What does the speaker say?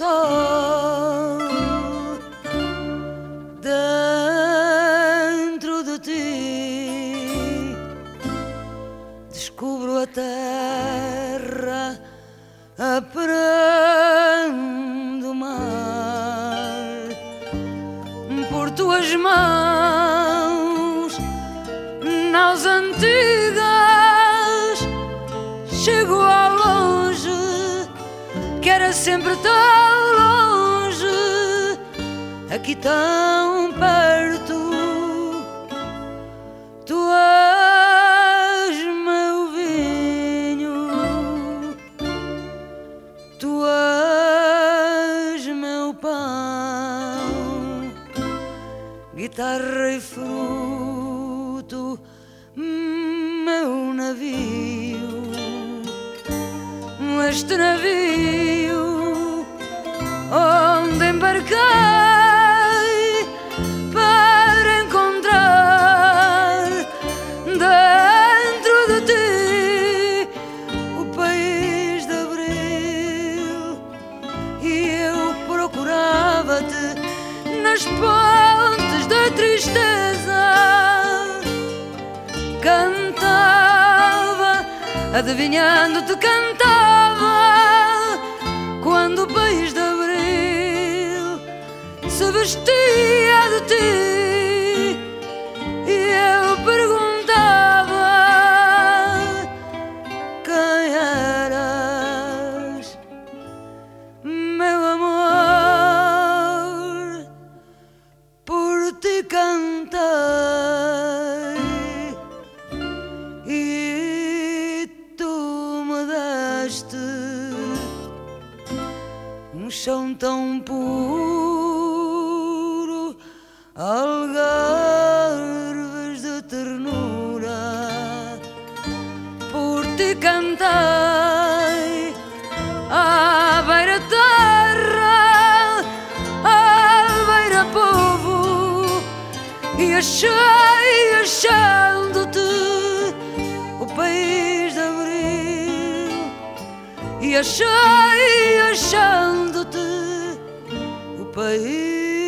sol dentro de ti. Descubro a terra, aprendo mar por tuas mãos, nas antigas. Chego ao longe, que era sempre tão aqui tão perto. Tu és meu vinho, tu és meu pão, guitarra e fruto, meu navio. Este navio onde embarquei adivinhando-te cantava quando o país de abril se vestia de ti chão tão puro, algarves de ternura. Por ti cantei à beira terra, à beira povo, e achei achando-te e achei achando-te o país